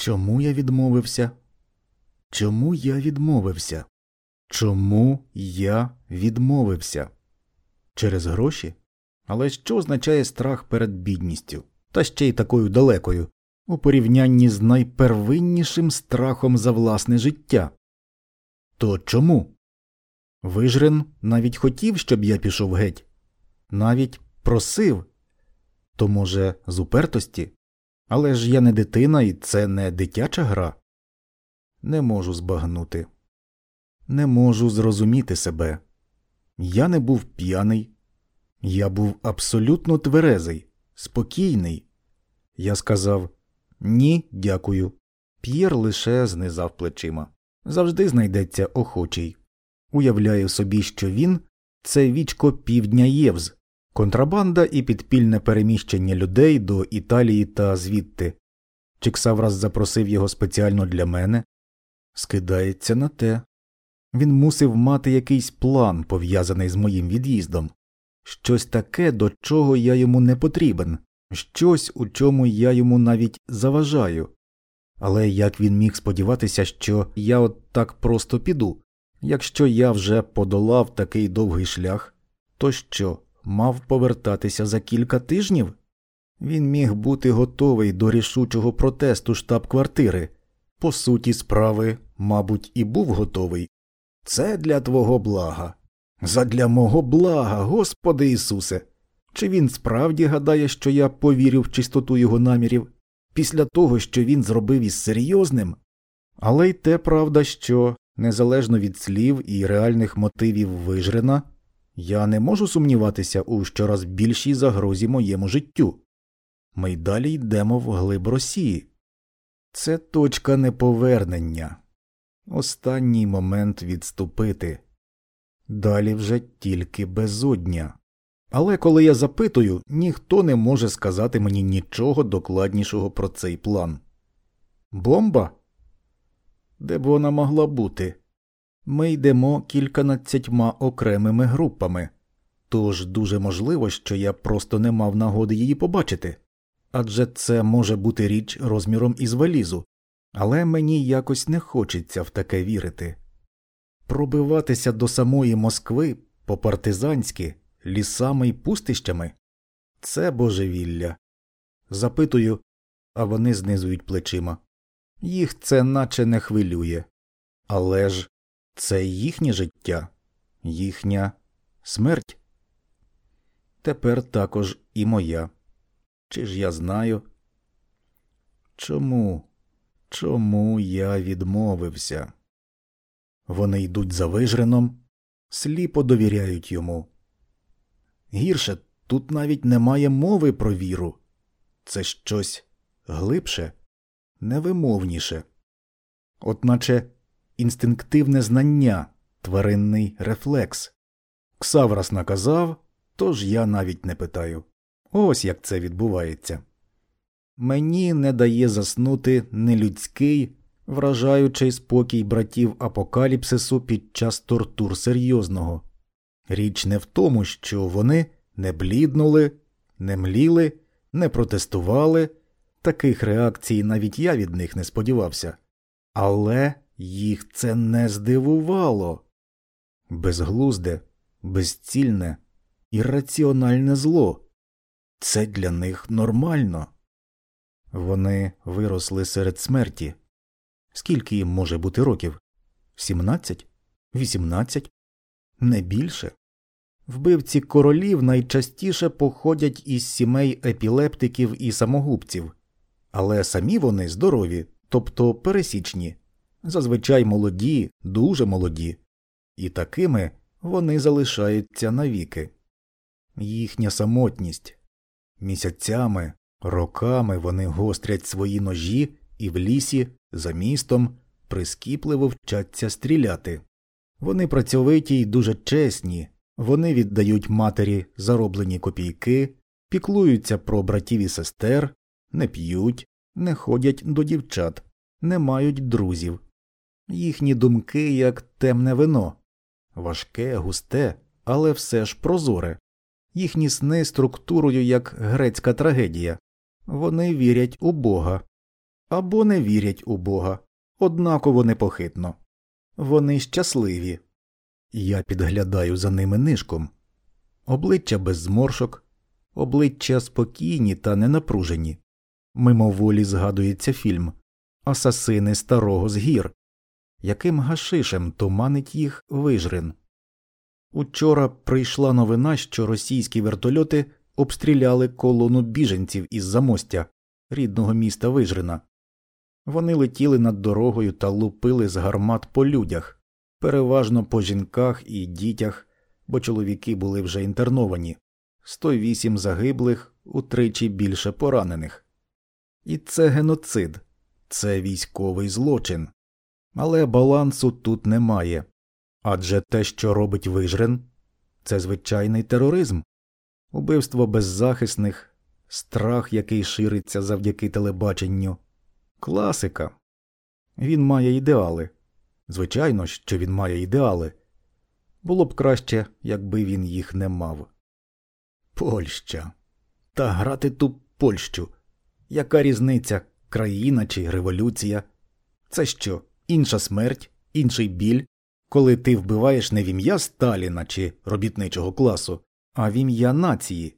Чому я відмовився? Чому я відмовився? Чому я відмовився? Через гроші? Але що означає страх перед бідністю, та ще й такою далекою, у порівнянні з найпервиннішим страхом за власне життя? То чому? Вижрен навіть хотів, щоб я пішов геть, навіть просив. То, може, з упертості? Але ж я не дитина, і це не дитяча гра. Не можу збагнути. Не можу зрозуміти себе. Я не був п'яний, я був абсолютно тверезий, спокійний. Я сказав ні, дякую. П'єр лише знизав плечима. Завжди знайдеться охочий. Уявляю собі, що він це вічко півдня Євз, контрабанда і підпільне переміщення людей до Італії та звідти. Чиксаврас запросив його спеціально для мене. Скидається на те. Він мусив мати якийсь план, пов'язаний з моїм від'їздом, щось таке, до чого я йому не потрібен, щось, у чому я йому навіть заважаю. Але як він міг сподіватися, що я от так просто піду? Якщо я вже подолав такий довгий шлях, то що, мав повертатися за кілька тижнів? Він міг бути готовий до рішучого протесту штаб-квартири. По суті справи, мабуть, і був готовий. Це для твого блага. Задля мого блага, Господи Ісусе. Чи він справді гадає, що я повірю в чистоту його намірів після того, що він зробив із серйозним? Але й те правда, що, незалежно від слів і реальних мотивів вижрена, я не можу сумніватися у щораз більшій загрозі моєму життю. Ми й далі йдемо в глиб Росії. Це точка неповернення. Останній момент відступити. Далі вже тільки безодня. Але коли я запитую, ніхто не може сказати мені нічого докладнішого про цей план. Бомба? Де б вона могла бути? Ми йдемо кільканадцятьма окремими групами, тож дуже можливо, що я просто не мав нагоди її побачити адже це може бути річ розміром із валізу, але мені якось не хочеться в таке вірити. Пробиватися до самої Москви по партизанськи лісами й пустищами це божевілля. Запитую, а вони знизують плечима. Їх це наче не хвилює. Але ж це їхнє життя, їхня смерть. Тепер також і моя. Чи ж я знаю? Чому? Чому я відмовився? Вони йдуть за вижреном, сліпо довіряють йому. Гірше тут навіть немає мови про віру це щось глибше, невимовніше, от наче інстинктивне знання, тваринний рефлекс. Ксаврас наказав, тож я навіть не питаю. Ось як це відбувається. Мені не дає заснути нелюдський, вражаючий спокій братів апокаліпсису під час тортур серйозного. Річ не в тому, що вони не бліднули, не мліли, не протестували, таких реакцій навіть я від них не сподівався, але їх це не здивувало. Безглузде, безцільне, ірраціональне зло. Це для них нормально. Вони виросли серед смерті. Скільки їм може бути років? Сімнадцять? Вісімнадцять? Не більше. Вбивці королів найчастіше походять із сімей епілептиків і самогубців, але самі вони здорові, тобто пересічні, зазвичай молоді, дуже молоді, і такими вони залишаються навіки. Їхня самотність місяцями, роками вони гострять свої ножі і в лісі, за містом, прискіпливо вчаться стріляти. Вони працьовиті й дуже чесні, вони віддають матері зароблені копійки, піклуються про братів і сестер, не п'ють, не ходять до дівчат, не мають друзів. Їхні думки як темне вино, важке, густе, але все ж прозоре, їхні сни структурою як грецька трагедія. Вони вірять у Бога. або не вірять у Бога, однаково непохитно. Вони щасливі. Я підглядаю за ними нишком. Обличчя без зморшок, обличчя спокійні та ненапружені. Мимоволі згадується фільм Асасини старого з гір, яким гашишем туманить їх вижрин. Учора прийшла новина, що російські вертольоти обстріляли колону біженців із замостя рідного міста Вижрина. Вони летіли над дорогою та лупили з гармат по людях, переважно по жінках і дітях, бо чоловіки були вже інтерновані 108 загиблих, утричі більше поранених. І це геноцид, це військовий злочин. Але балансу тут немає адже те, що робить вижрен, це звичайний тероризм, убивство беззахисних, страх, який шириться завдяки телебаченню, класика. Він має ідеали. Звичайно, що він має ідеали. Було б краще, якби він їх не мав. Польща. Та грати ту Польщу. Яка різниця, країна чи революція? Це що, інша смерть, інший біль, коли ти вбиваєш не в ім'я Сталіна чи робітничого класу, а в ім'я нації,